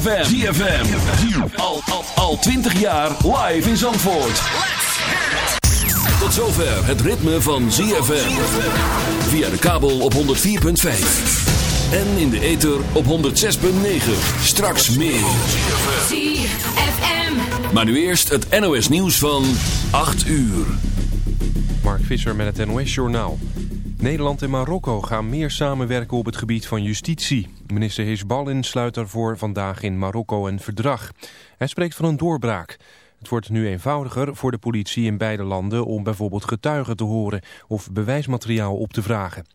ZFM. ZFM. Al, al, al 20 jaar live in Zandvoort. Tot zover het ritme van ZFM. Via de kabel op 104.5. En in de ether op 106.9. Straks meer. ZFM. Maar nu eerst het NOS nieuws van 8 uur. Mark Visser met het NOS Journaal. Nederland en Marokko gaan meer samenwerken op het gebied van justitie. Minister Hisballin sluit daarvoor vandaag in Marokko een verdrag. Hij spreekt van een doorbraak. Het wordt nu eenvoudiger voor de politie in beide landen om bijvoorbeeld getuigen te horen of bewijsmateriaal op te vragen.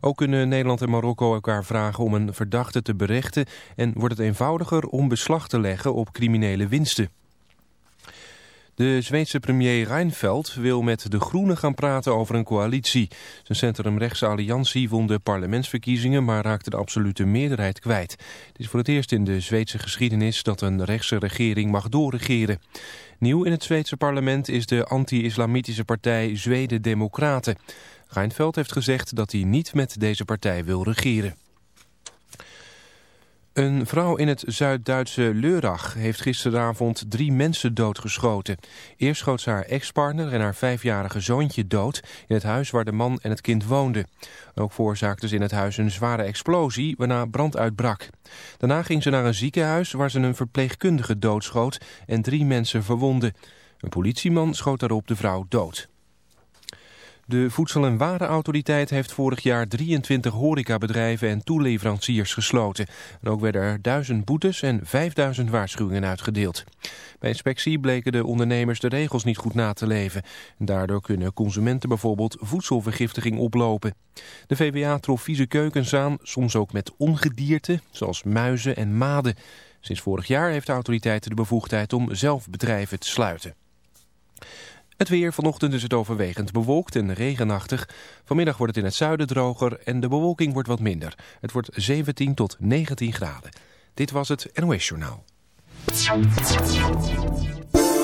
Ook kunnen Nederland en Marokko elkaar vragen om een verdachte te berechten en wordt het eenvoudiger om beslag te leggen op criminele winsten. De Zweedse premier Reinfeldt wil met de Groenen gaan praten over een coalitie. Zijn centrumrechtse alliantie won de parlementsverkiezingen, maar raakte de absolute meerderheid kwijt. Het is voor het eerst in de Zweedse geschiedenis dat een rechtse regering mag doorregeren. Nieuw in het Zweedse parlement is de anti-islamitische partij Zweden Democraten. Reinfeldt heeft gezegd dat hij niet met deze partij wil regeren. Een vrouw in het Zuid-Duitse Leurach heeft gisteravond drie mensen doodgeschoten. Eerst schoot ze haar ex-partner en haar vijfjarige zoontje dood in het huis waar de man en het kind woonden. Ook veroorzaakte ze in het huis een zware explosie waarna brand uitbrak. Daarna ging ze naar een ziekenhuis waar ze een verpleegkundige doodschoot en drie mensen verwondde. Een politieman schoot daarop de vrouw dood. De Voedsel- en Warenautoriteit heeft vorig jaar 23 horecabedrijven en toeleveranciers gesloten. En ook werden er 1000 boetes en 5000 waarschuwingen uitgedeeld. Bij inspectie bleken de ondernemers de regels niet goed na te leven. En daardoor kunnen consumenten bijvoorbeeld voedselvergiftiging oplopen. De VWA trof vieze keukens aan, soms ook met ongedierte, zoals muizen en maden. Sinds vorig jaar heeft de autoriteit de bevoegdheid om zelf bedrijven te sluiten. Het weer vanochtend is het overwegend bewolkt en regenachtig. Vanmiddag wordt het in het zuiden droger en de bewolking wordt wat minder. Het wordt 17 tot 19 graden. Dit was het NOS Journaal.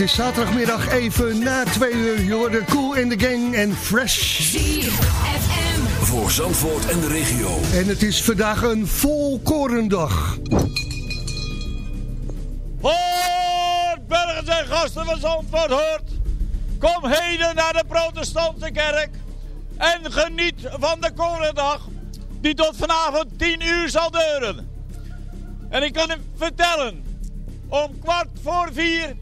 Het is zaterdagmiddag even na twee uur. Je hoort de Cool in the Gang en Fresh. ZFM. Voor Zandvoort en de regio. En het is vandaag een volkorendag. Hoort, burgers en gasten van Zandvoort, hoort. Kom heden naar de protestantse kerk. En geniet van de Korendag. Die tot vanavond 10 uur zal duren. En ik kan u vertellen. Om kwart voor vier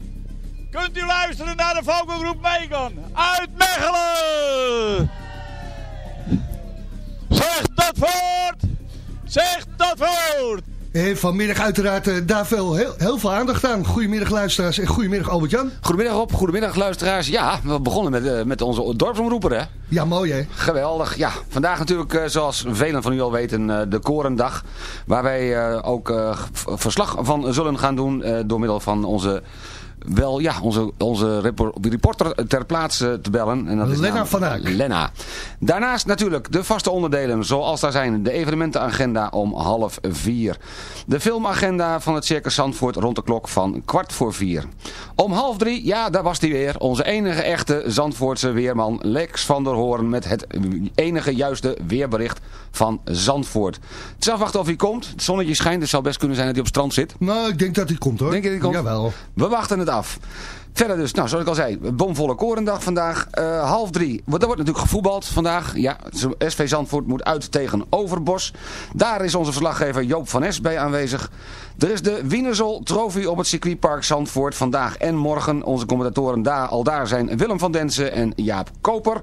kunt u luisteren naar de vogelgroep Megan. Uit Mechelen. Zeg dat voort. Zeg dat voort. En vanmiddag uiteraard eh, daar veel, heel, heel veel aandacht aan. Goedemiddag luisteraars en goedemiddag Albert-Jan. Goedemiddag op, goedemiddag luisteraars. Ja, we begonnen met, eh, met onze dorpsomroeper hè. Ja, mooi hè. Geweldig. Ja, vandaag natuurlijk eh, zoals velen van u al weten eh, de Korendag. Waar wij eh, ook eh, verslag van zullen gaan doen eh, door middel van onze... Wel, ja, onze, onze repor- reporter ter plaatse te bellen. En dat is Lena van. Lena. Daarnaast natuurlijk de vaste onderdelen zoals daar zijn. De evenementenagenda om half vier. De filmagenda van het Circus Zandvoort rond de klok van kwart voor vier. Om half drie, ja daar was hij weer. Onze enige echte Zandvoortse weerman Lex van der Hoorn met het enige juiste weerbericht van Zandvoort. Het is afwachten of hij komt. Het zonnetje schijnt, dus het zou best kunnen zijn dat hij op het strand zit. Nou, ik denk dat hij komt hoor. Denk je dat hij komt? Jawel. We wachten het Verder dus, nou zoals ik al zei, bomvolle korendag vandaag. Eh, half drie. Want Er wordt natuurlijk gevoetbald vandaag. Ja, SV Zandvoort moet uit tegen Overbos. Daar is onze verslaggever Joop van Es bij aanwezig. Er is de Wienersol Trophy op het circuitpark Zandvoort vandaag en morgen. Onze commentatoren daar, al daar zijn Willem van Densen en Jaap Koper.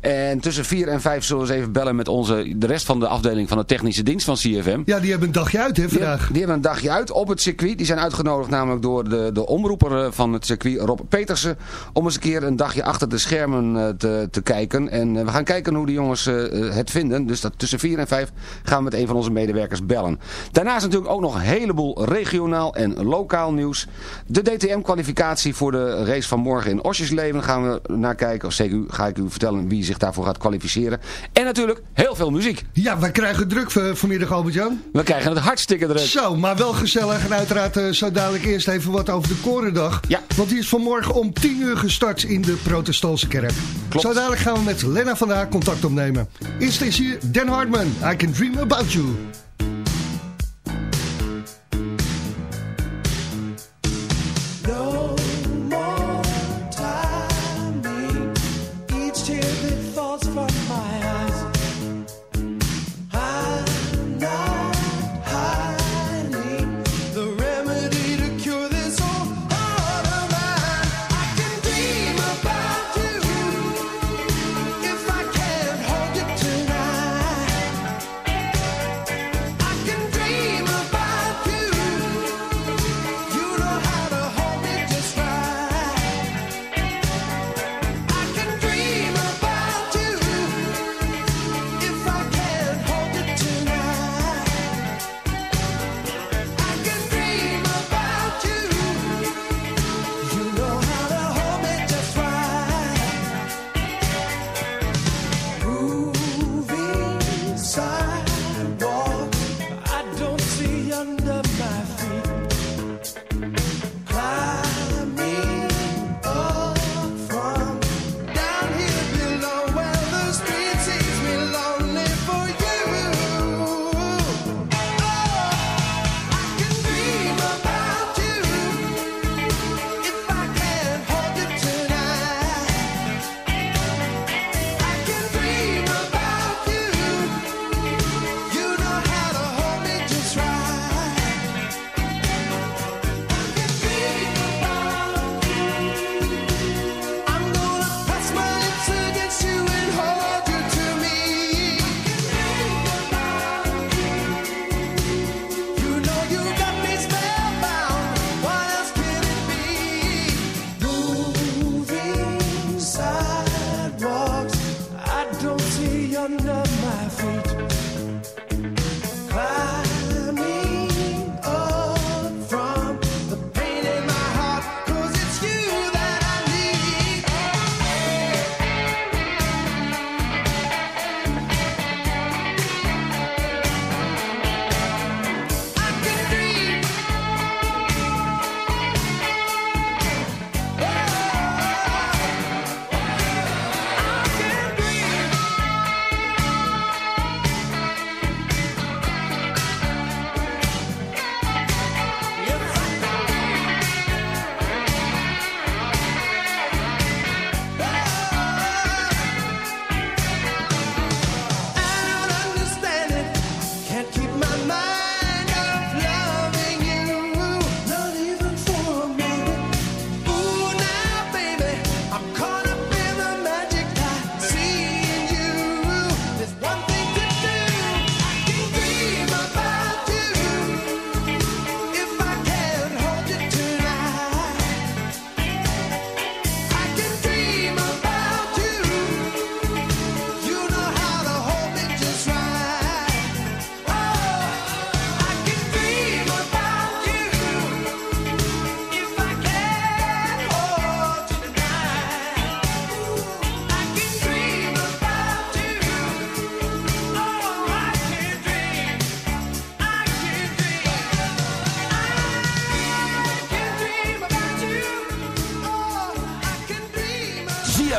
En tussen vier en vijf zullen we eens even bellen met onze, de rest van de afdeling van de technische dienst van CFM. Ja, die hebben een dagje uit hè Die, vandaag. hebben- die hebben een dagje uit op het circuit. Die zijn uitgenodigd namelijk door de, de omroeper eh, van het circuit, Rob Petersen. Om eens een keer een dagje achter de schermen eh, te, te kijken. En eh, we gaan kijken hoe de jongens het vinden. Dus dat tussen 4 en 5 gaan we met een van onze medewerkers bellen. Daarnaast natuurlijk ook nog een heleboel regionaal en lokaal nieuws. De DTM-kwalificatie voor de race van morgen in Osjesleven gaan we naar kijken. Of zeker ga ik u vertellen wie zich daarvoor gaat kwalificeren. En natuurlijk heel veel muziek. Ja, wij krijgen druk vanmiddag Albert-Jan. We krijgen het hartstikke druk. Zo, maar wel gezellig. En uiteraard eh, zo dadelijk eerst even wat over de Korendag. Ja. Want die is vanmorgen om 10 uur gestart in de protestantse kerk. Klopt. Zo dadelijk gaan we met Lena vandaag contact opnemen. Eerst is hier Dan Hartman. I can dream about you.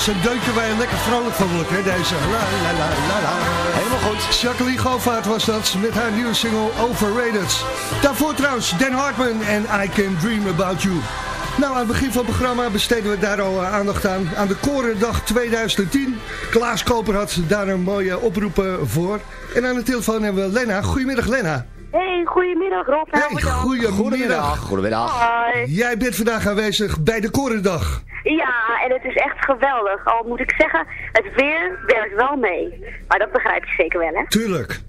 Zo'n deuntje waar je lekker vrolijk van wordt, hè, deze. La, la, la, la, la. Helemaal goed. Jacqueline Govaert was dat, met haar nieuwe single Overrated. Daarvoor trouwens Dan Hartman en I Can Dream About You. Nou, aan het begin van het programma besteden we daar al eh, aandacht aan. Aan de Korendag 2010. Klaas Koper had daar een mooie oproepen voor. En aan de telefoon hebben we Lena. Goedemiddag, Lena. Hey, goedemiddag Rob. Hey, Goedemiddag. goedemiddag. Goedemiddag. Hoi. Jij bent vandaag aanwezig bij de Korendag. Ja, en het is echt geweldig. Al moet ik zeggen, het weer werkt wel mee. Maar dat begrijp je zeker wel, hè? Tuurlijk.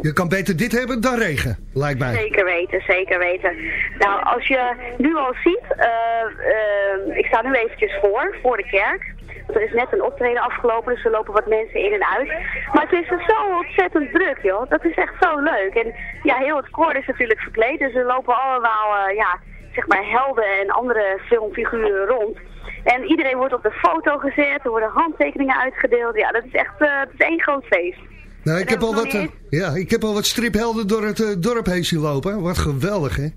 Je kan beter dit hebben dan regen, lijkt mij. Zeker weten, zeker weten. Nou, als je nu al ziet, eh, eh, ik sta nu eventjes voor, voor de kerk. Want er is net een optreden afgelopen, dus er lopen wat mensen in en uit. Maar het is er zo ontzettend druk, joh. Dat is echt zo leuk. En ja, heel het koor is natuurlijk verkleed, dus er lopen allemaal, eh, ja, zeg maar helden en andere filmfiguren rond. En iedereen wordt op de foto gezet, er worden handtekeningen uitgedeeld. Ja, dat is echt uh, het is één groot feest. Nou, ik heb, al wat, eh, ja, ik heb al wat striphelden door het eh, dorp heen zien lopen. Wat geweldig, hè?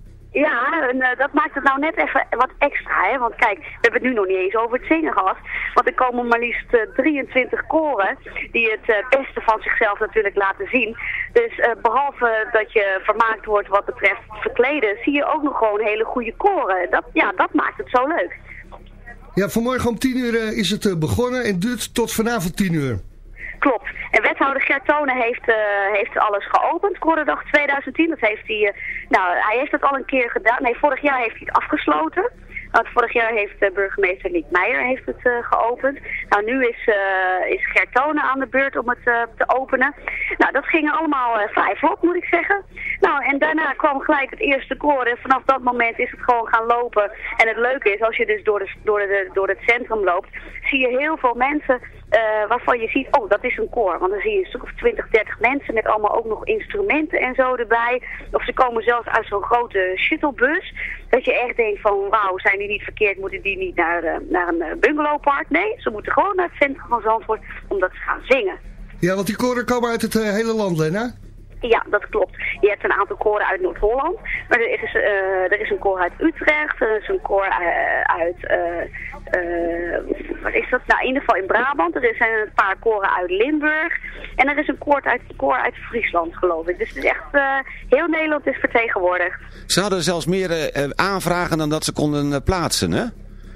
Ja, en eh, dat maakt het nou net even wat extra, hè. Want kijk, we hebben het nu nog niet eens over het zingen gehad. Want er komen maar liefst eh, 23 koren die het eh, beste van zichzelf natuurlijk laten zien. Dus eh, behalve dat je vermaakt wordt wat betreft verkleden, zie je ook nog gewoon hele goede koren. Dat, ja, dat maakt het zo leuk. Ja, vanmorgen om 10 uur eh, is het eh, begonnen en duurt tot vanavond 10 uur. Klopt. En wethouder Gert Tonen heeft, eh, heeft alles geopend, Korendag 2010. Dat heeft hij, eh, nou, hij heeft het al een keer gedaan. Nee, vorig jaar heeft hij het afgesloten. Want vorig jaar heeft eh, burgemeester Niek Meijer heeft het geopend. Nou, nu is, is aan de beurt om het te openen. Nou, dat ging allemaal uh, vrij vlot, moet ik zeggen. Nou, en daarna kwam gelijk het eerste koor. En vanaf dat moment is het gewoon gaan lopen. En het leuke is, als je dus door, de, door, de, door het centrum loopt, zie je heel veel mensen eh, waarvan je ziet, oh, dat is een koor. Want dan zie je een stuk of 20, 30 mensen met allemaal ook nog instrumenten en zo erbij. Of ze komen zelfs uit zo'n grote shuttlebus. Dat je echt denkt van, wauw, zijn die niet verkeerd? Moeten die niet naar, eh, naar een eh, bungalowpark? Nee, ze moeten gewoon naar het centrum van Zandvoort omdat ze gaan zingen. Ja, want die koren komen uit het hele land, Lena. Ja, dat klopt. Je hebt een aantal koren uit Noord-Holland. Maar er is, eh, er is een koor uit Utrecht. Er is een koor eh, uit... eh, eh, wat is dat? Nou, in ieder geval in Brabant. Er zijn een paar koren uit Limburg. En er is een koor uit, koor uit Friesland, geloof ik. Dus het is echt... eh, heel Nederland is vertegenwoordigd. Ze hadden zelfs meer aanvragen dan dat ze konden plaatsen, hè?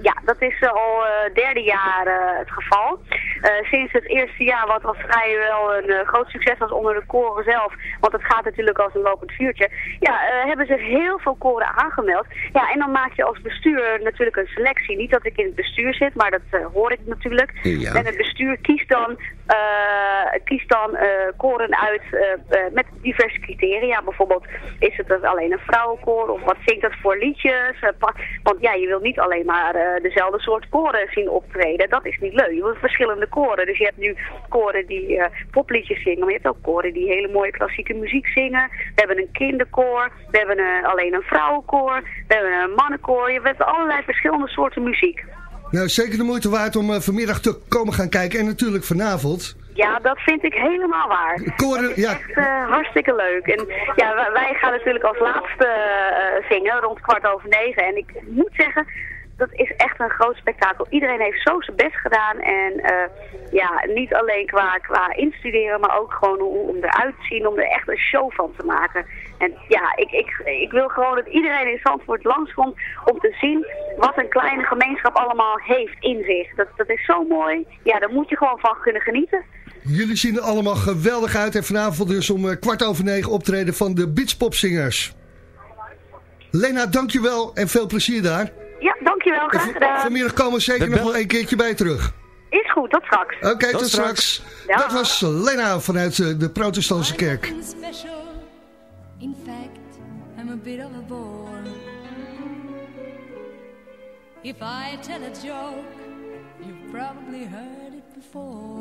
Ja, dat is eh, al het derde jaar eh, het geval. Eh, sinds het eerste jaar, wat al vrijwel een eh, groot succes was onder de koren zelf, want het gaat natuurlijk als een lopend vuurtje, ja, eh, hebben zich heel veel koren aangemeld. Ja, en dan maak je als bestuur natuurlijk een selectie. Niet dat ik in het bestuur zit, maar dat eh, hoor ik natuurlijk. Ja. En het bestuur kiest dan, eh, kiest dan eh, koren uit eh, eh, met diverse criteria. Bijvoorbeeld, is het alleen een vrouwenkoor of wat zingt het voor liedjes? Eh, want ja, je wilt niet alleen maar eh, dezelfde soort koren zien optreden. Dat is niet leuk. Je wilt verschillende koren. Dus je hebt nu koren die eh, popliedjes zingen, maar je hebt ook koren die hele mooie klassieke muziek zingen. We hebben een kinderkoor, we hebben eh, alleen een vrouwenkoor, we hebben een mannenkoor. Je hebt allerlei verschillende soorten muziek. Nou, zeker de moeite waard om eh, vanmiddag te komen gaan kijken. En natuurlijk vanavond. Ja, dat vind ik helemaal waar. Koren, Dat is ja. echt eh, hartstikke leuk. En ja, wij, gaan natuurlijk als laatste zingen, rond kwart over negen. En ik moet zeggen, dat is echt een groot spektakel. Iedereen heeft zo zijn best gedaan. En eh, ja, niet alleen qua, qua instuderen, maar ook gewoon hoe, om eruit te zien, om er echt een show van te maken. En ja, ik, ik, ik wil gewoon dat iedereen in Zandvoort langskomt om te zien wat een kleine gemeenschap allemaal heeft in zich. Dat, dat is zo mooi. Ja, daar moet je gewoon van kunnen genieten. Jullie zien er allemaal geweldig uit. En vanavond dus om eh, kwart over negen optreden van de Beachpopzingers. Lena, dankjewel en veel plezier daar. Ja, dankjewel. Graag gedaan. vanmiddag komen we zeker nog wel een keertje bij terug. Is goed, tot straks. Oké, tot, straks. straks. Ja. Dat was Lena vanuit eh, de protestantse kerk. In fact, I'm a bit of a bore. If I tell a joke, you've probably heard it before.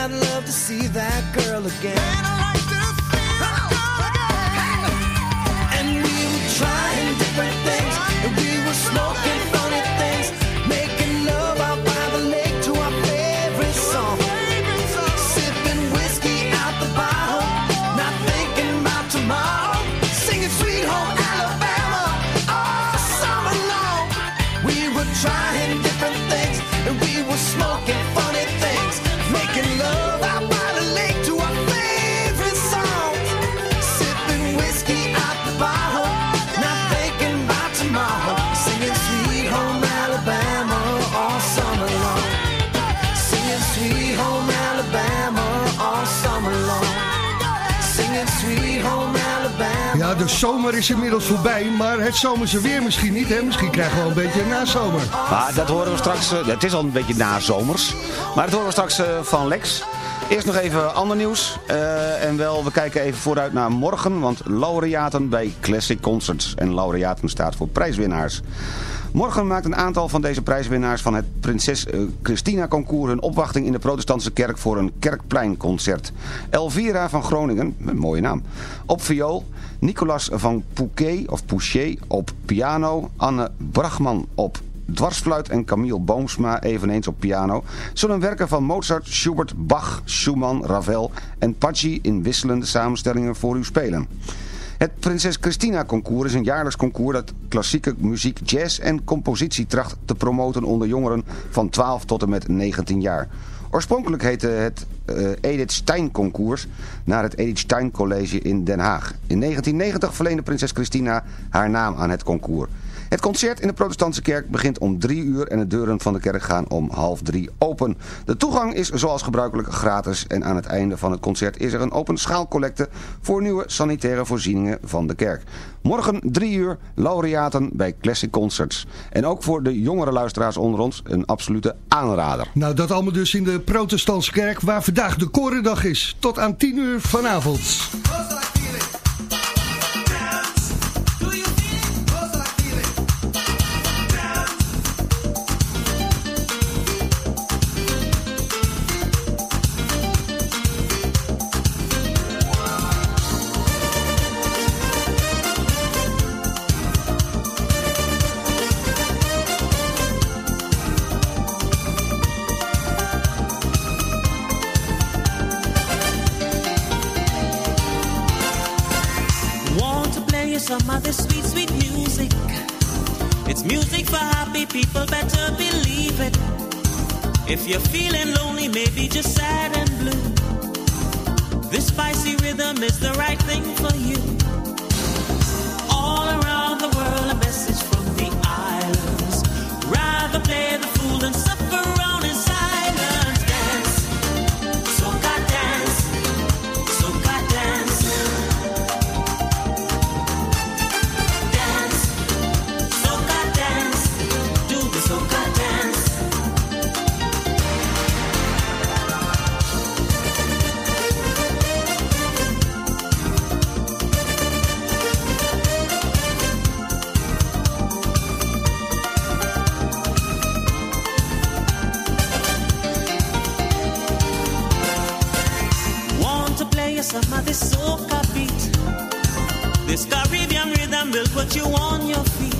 I'd love to see that girl again. Zomer is inmiddels voorbij, maar het zomerse weer misschien niet. Hè? Misschien krijgen we wel een beetje na zomer. Maar dat horen we straks. eh, het is al een beetje nazomers. Maar dat horen we straks eh, van Lex. Eerst nog even ander nieuws. Eh, en wel, we kijken even vooruit naar morgen. Want laureaten bij Classic Concerts. En laureaten staat voor prijswinnaars. Morgen maakt een aantal van deze prijswinnaars van het Prinses Christina Concours hun opwachting in de protestantse kerk voor een kerkpleinconcert. Elvira van Groningen, een mooie naam, op viool. Nicolas van Pouquet of Pouchet op piano. Anne Brachman op dwarsfluit en Camille Boomsma eveneens op piano... zullen werken van Mozart, Schubert, Bach, Schumann, Ravel en Paggi in wisselende samenstellingen voor u spelen. Het Prinses Christina Concours is een jaarlijks concours dat klassieke muziek, jazz en compositie tracht te promoten onder jongeren van 12 tot en met 19 jaar. Oorspronkelijk heette het Edith Stein Concours naar het Edith Stein College in Den Haag. In 1990 verleende prinses Christina haar naam aan het concours. Het concert in de protestantse kerk begint om drie uur en de deuren van de kerk gaan om half drie open. De toegang is zoals gebruikelijk gratis en aan het einde van het concert is er een open schaalcollecte voor nieuwe sanitaire voorzieningen van de kerk. Morgen drie uur laureaten bij Classic Concerts. En ook voor de jongere luisteraars onder ons een absolute aanrader. Nou, dat allemaal dus in de protestantse kerk, waar vandaag de Korendag is. Tot aan 10 uur vanavond. This soca beat? This Caribbean rhythm will put you on your feet.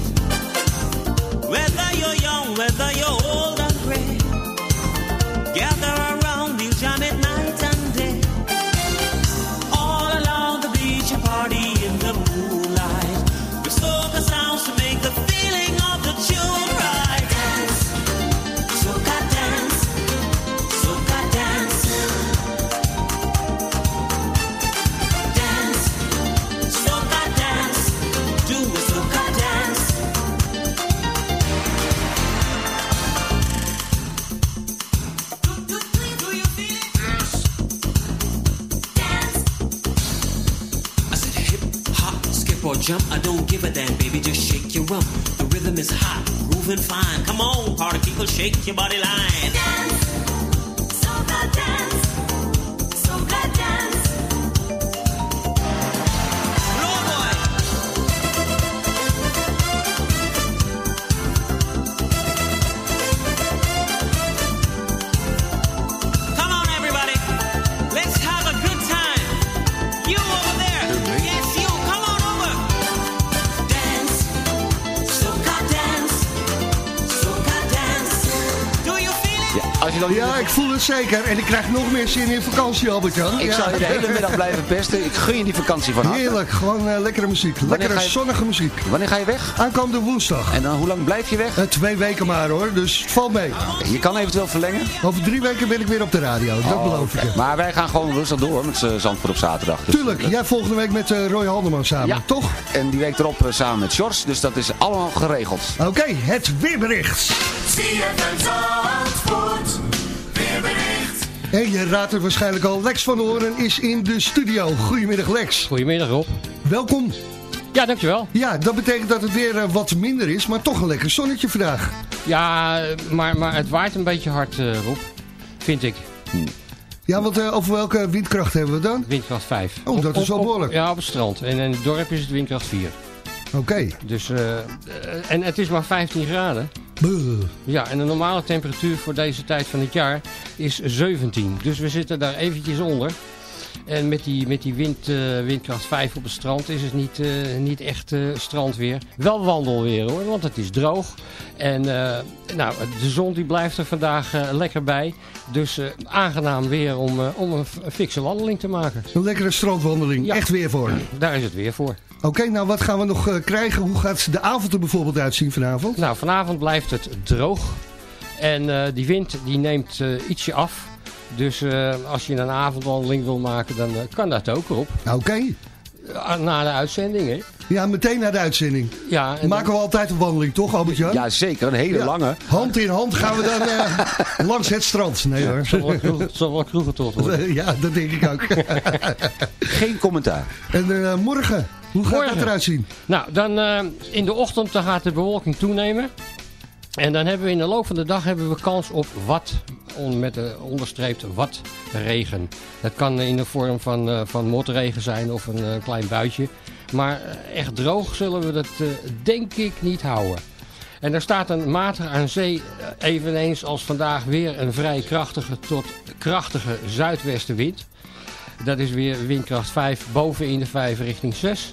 Jump. I don't give a damn, baby. Just shake your rump. The rhythm is hot, grooving fine. Come on, party people, shake your body line. Ik voel het zeker. En ik krijg nog meer zin in vakantie, Albert-Jan. Ik Ja. zal je de hele middag blijven pesten. Ik gun je die vakantie van harte. Heerlijk, gewoon eh, lekkere muziek. Lekkere je- zonnige muziek. Wanneer ga je weg? Aankomende woensdag. En dan, hoe lang blijf je weg? Eh, twee weken maar hoor, dus valt mee. Je kan eventueel verlengen. Over drie weken ben ik weer op de radio, dat Oh, beloof ik je. Maar wij gaan gewoon rustig door met z'n Zandvoort op zaterdag. Dus- Tuurlijk, jij volgende week met eh, Roy Haldeman samen, Ja. toch? En die week erop eh, samen met Sjors. Dus dat is allemaal geregeld. Oké, het weerbericht. En je raadt het waarschijnlijk al, Lex van Horen is in de studio. Goedemiddag Lex. Goedemiddag Rob. Welkom. Ja, dankjewel. Ja, dat betekent dat het weer eh, wat minder is, maar toch een lekker zonnetje vandaag. Ja, maar, maar het waait een beetje hard, eh Rob. Vind ik. Ja, want eh, over welke windkracht hebben we dan? Windkracht 5. Oh, dat is wel behoorlijk. Ja, op het strand. En in het dorp is het windkracht 4. Oké. Dus, en het is maar 15 graden. Ja, en de normale temperatuur voor deze tijd van het jaar is 17. Dus we zitten daar eventjes onder. En met die, met die wind, eh, windkracht 5 op het strand is het niet, eh, niet echt eh, strandweer. Wel wandelweer hoor, want het is droog. En nou, de zon die blijft er vandaag lekker bij. Dus aangenaam weer om, om een, fikse wandeling te maken. Een lekkere strandwandeling. Echt weer voor. Daar is het weer voor. Oké, nou wat gaan we nog eh, krijgen? Hoe gaat de avond er bijvoorbeeld uitzien vanavond? Nou, vanavond blijft het droog. En eh, die wind die neemt eh, ietsje af. Dus eh, als je een avondwandeling wil maken, dan kan dat ook op. Oké. Na de uitzending, hè? Ja, meteen na de uitzending. Ja, en Maken we altijd een wandeling, toch Albert-Jan? Ja, zeker. Een hele Ja. lange. Hand in hand gaan we dan eh, langs het strand. Nee hoor. Zal wel kroeg- zal wel kroegen tot worden. Ja, dat denk ik ook. Geen commentaar. en eh, morgen, hoe gaat Morgen. dat eruit zien? Nou, dan eh, in de ochtend dan gaat de bewolking toenemen. En dan hebben we in de loop van de dag hebben we kans op wat, met de onderstreept wat regen. Dat kan in de vorm van, eh, van motregen zijn of een eh, klein buitje. Maar echt droog zullen we dat denk ik niet houden. En er staat een matig aan zee, eveneens als vandaag weer een vrij krachtige tot krachtige zuidwestenwind. Dat is weer windkracht 5 boven in de 5 richting 6.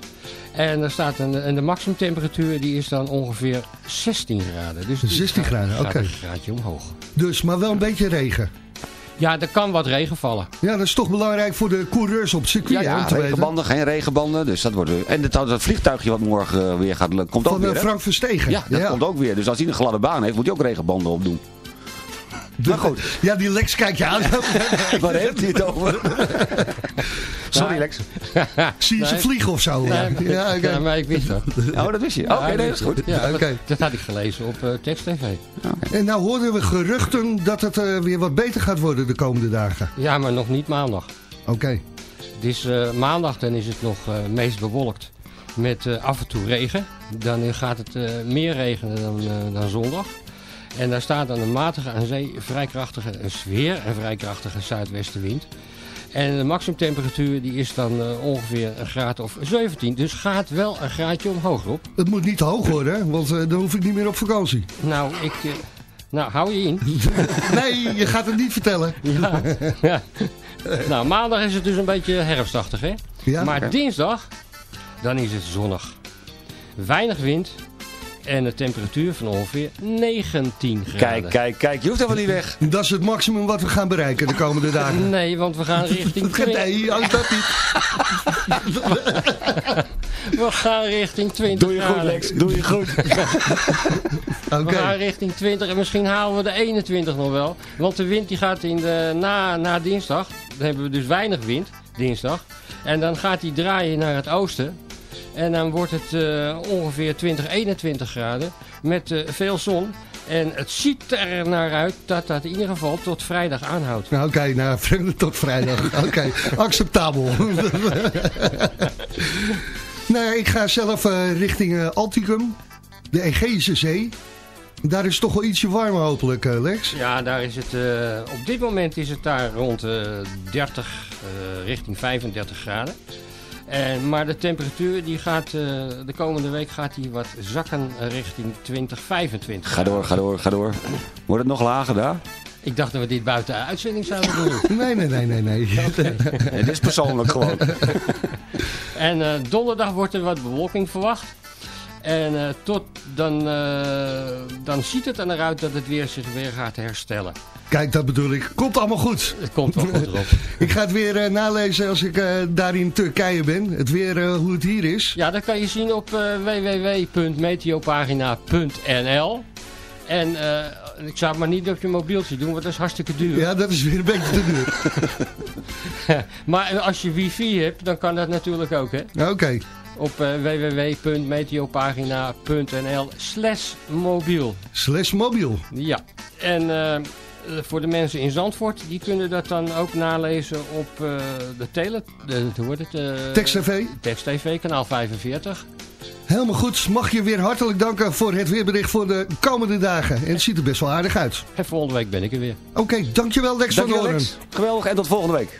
En er staat een, en de maximumtemperatuur die is dan ongeveer 16 graden. Dus die 16 gaat- graden, oké. een graadje omhoog. Dus, maar wel een beetje regen. Ja, er kan wat regen vallen. Ja, dat is toch belangrijk voor de coureurs op het circuit, Ja, ja te weten. regenbanden, geen regenbanden. Dus dat wordt. En dat, dat vliegtuigje wat morgen eh, weer gaat, komt ook Van weer. eh, hè? Frank Verstegen. Ja, dat komt ook weer. Dus als hij een gladde baan heeft, moet hij ook regenbanden opdoen. Maar goed. Ja, die Lex kijkt je aan. Waar heeft hij het over? Sorry Lex. Zie je ze vliegen of zo? Nee, ja, oké. ja, maar ik wist dat. Oh, dat wist je. Oké, Ja, nee, ik dat is goed. Ja, Oké. dat, dat had ik gelezen op eh Text TV. En nou hoorden we geruchten dat het eh, weer wat beter gaat worden de komende dagen. Ja, maar nog niet maandag. Oké. Het is eh, maandag, dan is het nog eh, meest bewolkt. Met eh, af en toe regen. Dan gaat het eh, meer regenen dan, eh, dan zondag. En daar staat dan een matige aan zee vrij krachtige, sfeer en vrij krachtige zuidwestenwind. En de maximumtemperatuur die is dan eh, ongeveer een graad of 17. Dus gaat wel een graadje omhoog op. Het moet niet te hoog worden, hè, want eh, dan hoef ik niet meer op vakantie. Nou, ik... eh, nou, hou je in. nee, je gaat het niet vertellen. Ja. ja. Nou, maandag is het dus een beetje herfstachtig, hè? Ja, maar dinsdag, dan is het zonnig. Weinig wind en een temperatuur van ongeveer 19 graden. Kijk, kijk, kijk. Je hoeft helemaal niet weg. Dat is het maximum wat we gaan bereiken de komende dagen. Nee, want we gaan richting 20. Nee, ook dat niet. We gaan richting 20 Doe je goed. Lex. Doe je goed. Oké. We gaan richting 20 en misschien halen we de 21 nog wel. Want de wind die gaat in de, na, na dinsdag, dan hebben we dus weinig wind, dinsdag. En dan gaat die draaien naar het oosten. En dan wordt het eh, ongeveer 20, 21 graden met eh, veel zon. En het ziet er naar uit dat dat in ieder geval tot vrijdag aanhoudt. Nou, Oké, nou, tot vrijdag. Oké, acceptabel. nou, ik ga zelf eh, richting Alticum, de Egeïsche Zee. Daar is het toch wel ietsje warmer hopelijk, Lex. Ja, daar is het, op dit moment is het daar rond eh 30, eh, richting 35 graden. En, maar de temperatuur die gaat, eh, de komende week gaat die wat zakken richting 20, 25 Ga door, ga door, ga door. Wordt het nog lager daar? Ik dacht dat we dit buiten de uitzending zouden doen. Nee, nee, nee, nee, nee. Het is persoonlijk gewoon. en eh, donderdag wordt er wat bewolking verwacht. En eh, tot dan, eh, dan ziet het er naar uit dat het weer zich weer gaat herstellen. Kijk, dat bedoel ik. Komt allemaal goed. Het komt wel goed erop. Ik ga het weer eh, nalezen als ik daar in Turkije ben. Het weer, hoe het hier is. Ja, dat kan je zien op www.meteopagina.nl. En ik zou het maar niet op je mobieltje doen, want dat is hartstikke duur. Ja, dat is weer een beetje te duur. maar als je wifi hebt, dan kan dat natuurlijk ook, hè? Oké. Op eh, www.meteopagina.nl slash mobiel. Slash mobiel. Ja. En eh, voor de mensen in Zandvoort, die kunnen dat dan ook nalezen op eh, de tele... De, hoe wordt het? eh, Text TV? Text TV, kanaal 45. Helemaal goed. Mag je weer hartelijk danken voor het weerbericht voor de komende dagen. En het ziet er best wel aardig uit. En volgende week ben ik er weer. Oké, dankjewel Lex Dankjewel, van. Lex. Geweldig en tot volgende week.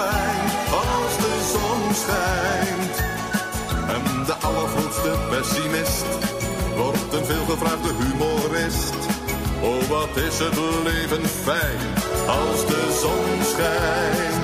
als de zon schijnt. En de allergrootste pessimist wordt een veelgevraagde humorist. Oh, wat is het leven fijn als de zon schijnt.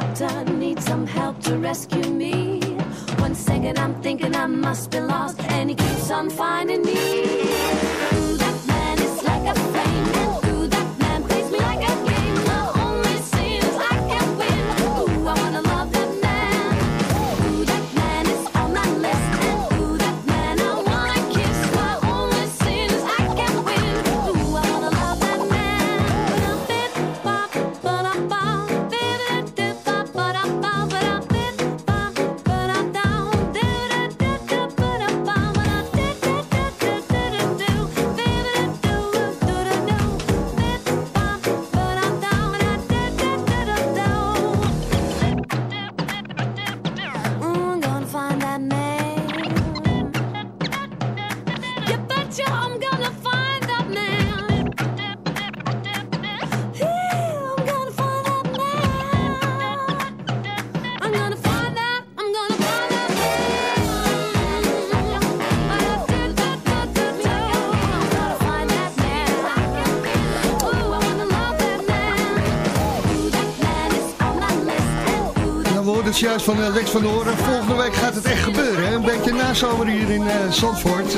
Doctor, need some help to rescue me. One second I'm thinking I must be lost, and he keeps on finding me. Juist van eh, Lex van der. Volgende week gaat het echt gebeuren. Een beetje nazomer hier in eh, Zandvoort.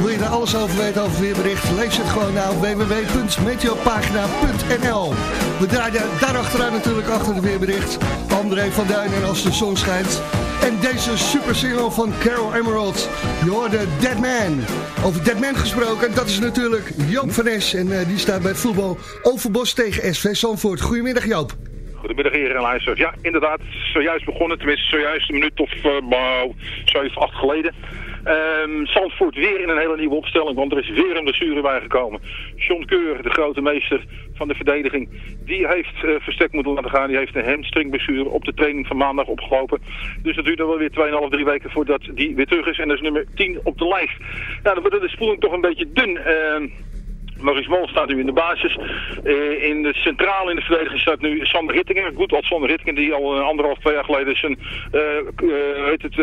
Wil je daar alles over weten over weerbericht? Lees het gewoon naar www.meteopagina.nl We draaien daarachteraan natuurlijk achter het weerbericht. André van Duin en Als de Zon Schijnt. En deze super single van Carol Emerald. Je hoorde Dead Man. Over Dead Man gesproken, dat is natuurlijk Joop van Es. En eh, die staat bij het voetbal Overbos tegen SV Zandvoort. Goedemiddag Joop. Goedemiddag heren en. Ja, inderdaad, zojuist begonnen, tenminste zojuist een minuut of nou, 7, 8 geleden. Ehm Zandvoort weer in een hele nieuwe opstelling, want er is weer een blessure bijgekomen. John Keur, de grote meester van de verdediging, die heeft uh, verstek moeten laten gaan. Die heeft een hamstringblessure op de training van maandag opgelopen. Dus dat duurt dan wel weer 2,5, 3 weken voordat die weer terug is. En dat is nummer 10 op de lijst. Nou, dan wordt de spoeling toch een beetje dun. Ehm Maurice Mol staat nu in de basis. Uh, in de centraal in de verdediging staat nu Sander Rittingen. Goed als Sander Rittingen die al uh, anderhalf, twee jaar geleden zijn uh, heet het,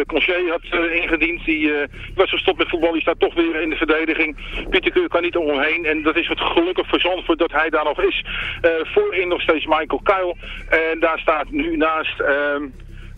had ingediend. Die was gestopt met voetbal. Die staat toch weer in de verdediging. Pieter Keur kan niet omheen. En dat is wat gelukkig voor Zandvoort dat hij daar nog is. voorin nog steeds Michael Kuil. En daar staat nu naast... ehm,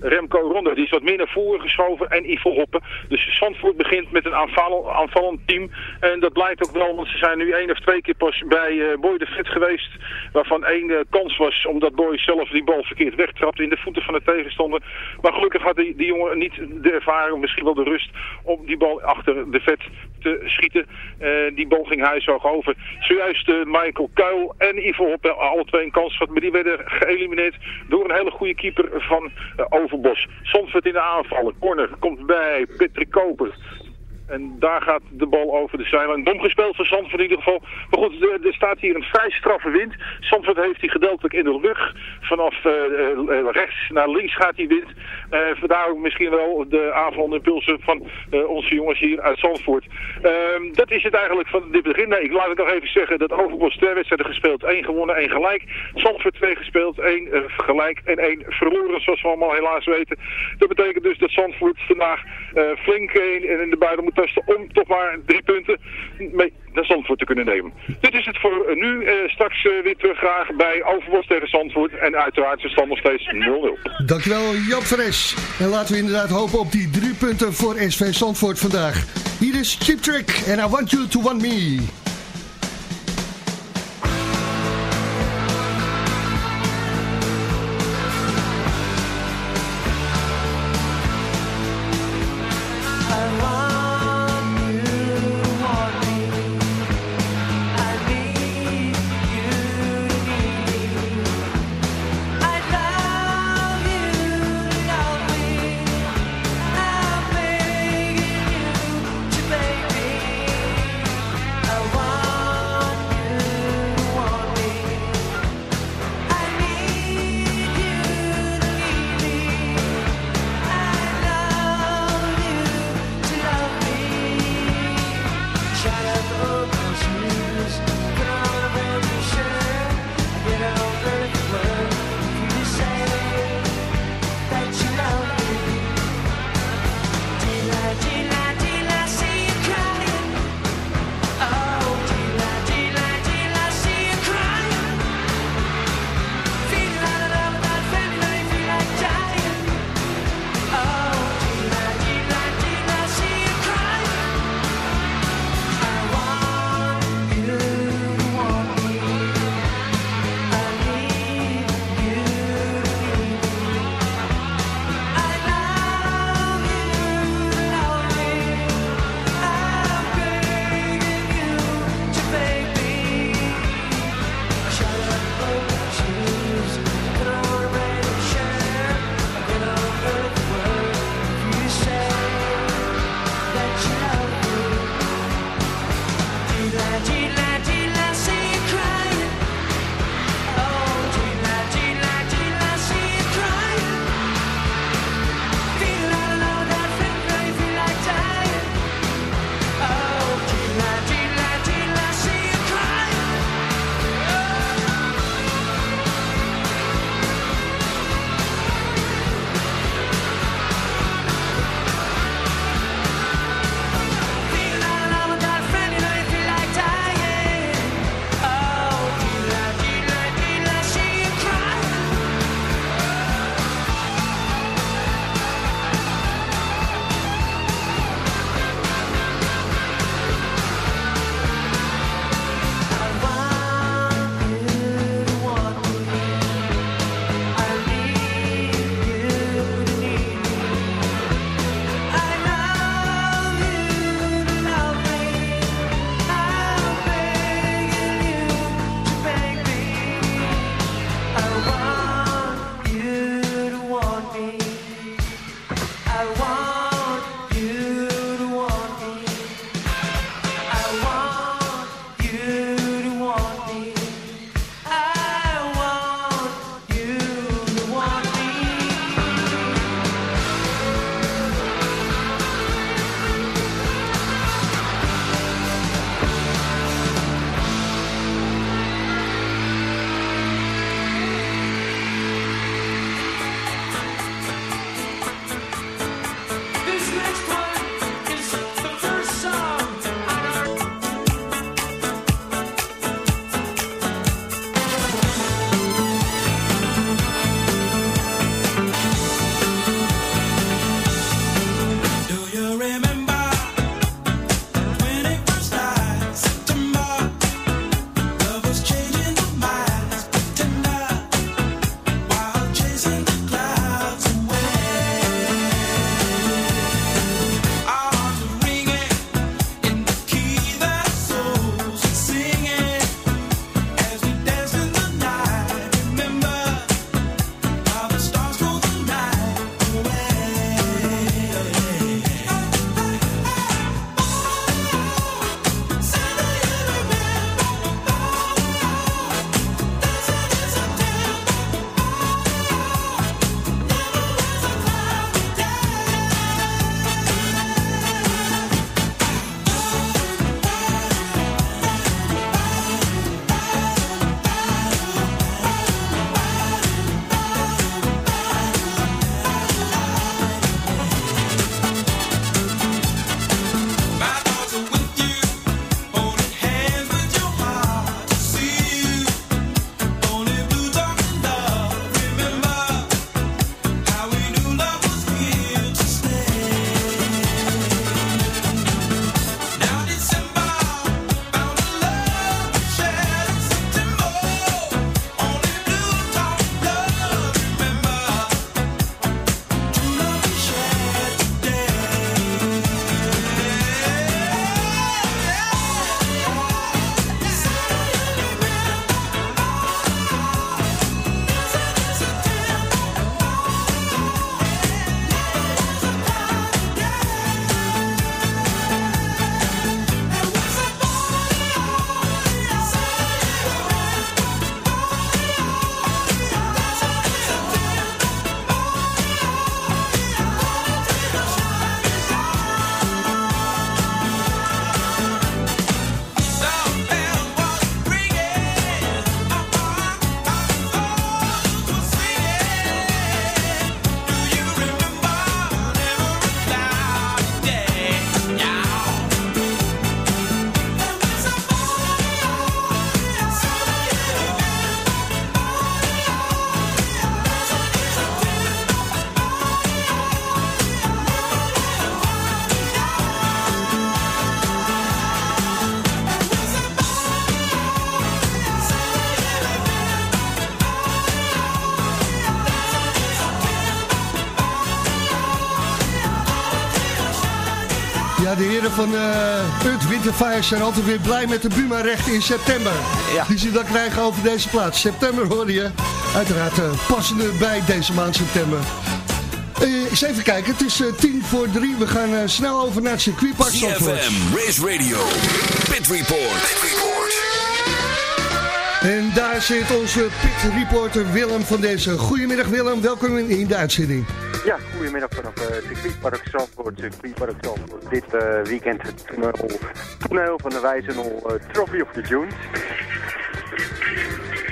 Remco Ronde. Die is wat meer naar voren geschoven en Ivo Hoppen. Dus Zandvoort begint met een aanval, aanvallend team. En dat blijkt ook wel, want ze zijn nu één of twee keer pas bij uh, Boy de Vet geweest. Waarvan één uh, kans was, omdat Boy zelf die bal verkeerd wegtrapte in de voeten van de tegenstander. Maar gelukkig had die, die jongen niet de ervaring, misschien wel de rust, om die bal achter de Vet te schieten. Uh, die bal ging huishoog over. Zojuist Michael Kuil en Ivo Hoppen, alle twee een kans gehad. Maar die werden geëlimineerd door een hele goede keeper van Overbos. Zandvoort in de aanvallen. Corner komt bij Patrick Koper. En daar gaat de bal over de zijlijn. Dom gespeeld van Zandvoort in ieder geval. Maar goed, er, staat hier een vrij straffe wind. Zandvoort heeft die gedeeltelijk in de rug. Vanaf uh, uh, rechts naar links gaat die wind. Uh, vandaar ook misschien wel de aanvallende impulsen van onze jongens hier uit Zandvoort. Ehm, dat is het eigenlijk van dit begin. Nee, ik laat het nog even zeggen dat Overbos twee wedstrijden gespeeld. één gewonnen, één gelijk. Zandvoort twee gespeeld, één gelijk en één verloren. Zoals we allemaal helaas weten. Dat betekent dus dat Zandvoort vandaag flink in, in de buiten moet om toch maar drie punten mee naar Zandvoort te kunnen nemen. Dit is het voor nu. Uh, straks uh, weer terug graag bij Overbos tegen Zandvoort. En uiteraard is stand nog steeds 0-0. Dankjewel Job Fres. En laten we inderdaad hopen op die drie punten voor SV Zandvoort vandaag. Hier is Chip Trick en I Want You To Want Me. Van uh, Earth Winter Fire zijn altijd weer blij met de Buma-recht in september. Ja. Die ze dan krijgen over deze plaats. September hoor je. Uiteraard uh, passende bij deze maand september. Uh, eens even kijken, het is uh, tien voor drie. We gaan uh, snel over naar het circuitpark Zandvoort. CFM, Race Radio, Pit Report. Pit Report. En daar zit onze pit reporter Willem van deze. Goedemiddag Willem, welkom in de uitzending. Ja, goedemiddag vanaf uh, circuitpark Zandvoort, circuitpark Zandvoort. Dit uh, weekend het toneel, toneel van de Wijzenol uh, Trophy of the Dunes.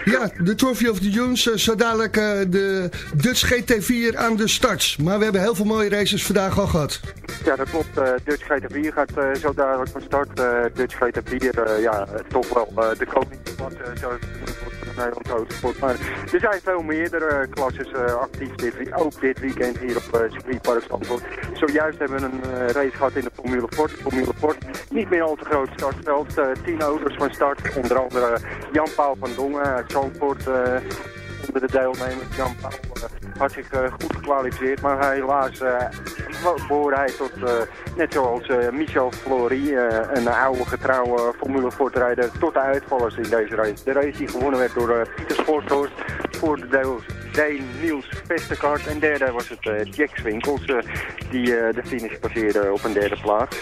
Ja, de Trophy of the Dunes, zo dadelijk de Dutch GT4 aan de start. Maar we hebben heel veel mooie races vandaag al gehad. Ja, dat klopt. Dutch GT4 gaat zo dadelijk van start. Dutch GT4, uh, ja, toch wel de koning van uh, Nederlandse autosport. Maar er zijn veel meerdere klasses uh, actief, dit, ook dit weekend hier op uh, circuitpark. Zojuist hebben we een uh, race gehad in de Formule Ford. Formule Ford, niet meer al te groot startveld. Uh, tien auto's van start, onder andere Jan-Paul van Dongen uit Zandvoort... Onder de deelnemers. Jan Paul had zich goed gekwalificeerd, maar helaas behoorde hij tot, net zoals Michel Flory, een oude getrouwe Formule Ford-rijder, tot de uitvallers in deze race. De race die gewonnen werd door Pieter de deels Deen Niels Vesterkart. En derde was het uh, Jack Swinkels uh, die uh, de finish passeerde op een derde plaats.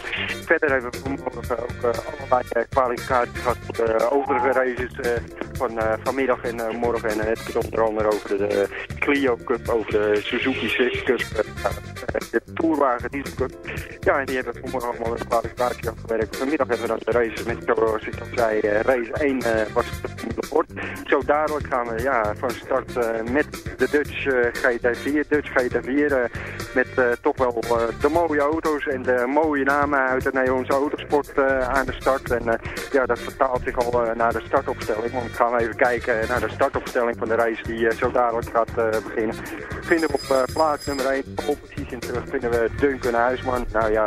Verder hebben we vanmorgen ook allerlei kwalificaties gehad de overige races van vanmiddag en morgen. En het gaat onder andere over de Clio Cup, over de Suzuki 6 Cup, de Tourwagen Diesel Cup. Ja, en die hebben vanmorgen allemaal een kwalificatie afgewerkt. Vanmiddag hebben we dan de races met, zoals ik al zei, race 1 was het. Zo dadelijk gaan we ja, van start met de Dutch uh, GT4, Dutch GT4 uh, met uh, toch wel de mooie auto's en de mooie namen uit de Nederlandse autosport aan de start. En ja, dat vertaalt zich al naar de startopstelling. Want gaan even kijken naar de startopstelling van de race die zo dadelijk gaat beginnen. Vinden we op plaats nummer 1, op precies in terug, vinden we Duncan Huisman. Nou ja,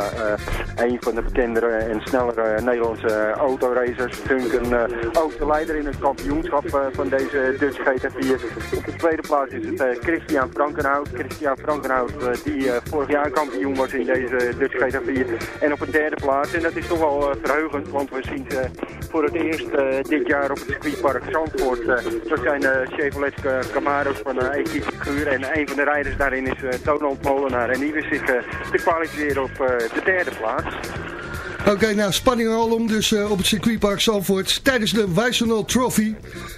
een van de bekendere en snellere Nederlandse autoracers. Duncan ook de leider in het kampioenschap van deze Dutch GT4. Op de tweede plaats is het uh, Christian Frankenhout. Christian Frankenhout uh, die uh, vorig jaar kampioen was in deze Dutch GT4. En op een derde plaats. En dat is toch wel verheugend, want we zien voor het eerst dit jaar op het circuitpark Zandvoort. dat zijn Chevrolet Camaro's van Equipe Guur. En een van de rijders daarin is Donald Molenaar. En die wist zich te kwalificeren op de derde plaats. Oké, okay, nou spanning al om dus uh, op het circuitpark Zandvoort tijdens de Wijzenol Trophy.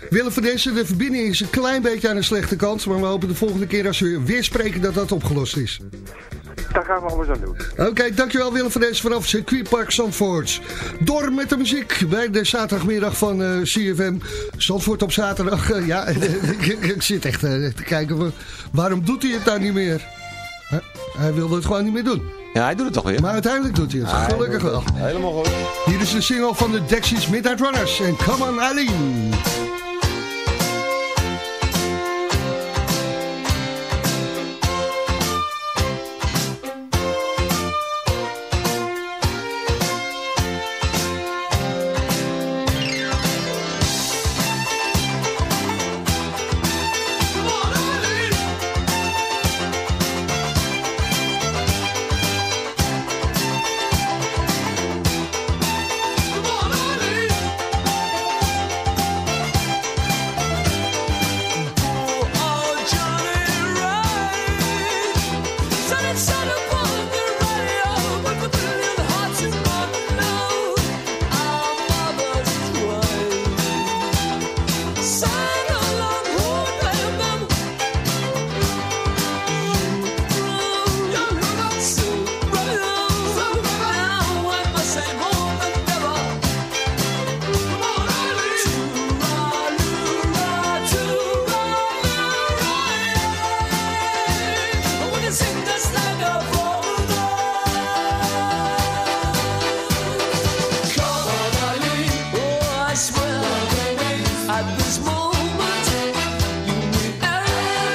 Willem van deze, de verbinding is een klein beetje aan de slechte kant, maar we hopen de volgende keer als we weer spreken dat dat opgelost is. Daar gaan we alles aan doen. Oké, okay, dankjewel Willem van deze vanaf circuitpark Zandvoort. Door met de muziek bij de zaterdagmiddag van uh, CFM. Zandvoort op zaterdag. Uh, ja, ik, zit echt te kijken, waarom doet hij het nou niet meer? Hij wilde het gewoon niet meer doen. Ja, hij doet het toch weer. Maar uiteindelijk doet hij het. Gelukkig wel. Helemaal goed. Hier is de single van de Dexys Midnight Runners. En Come on Eileen.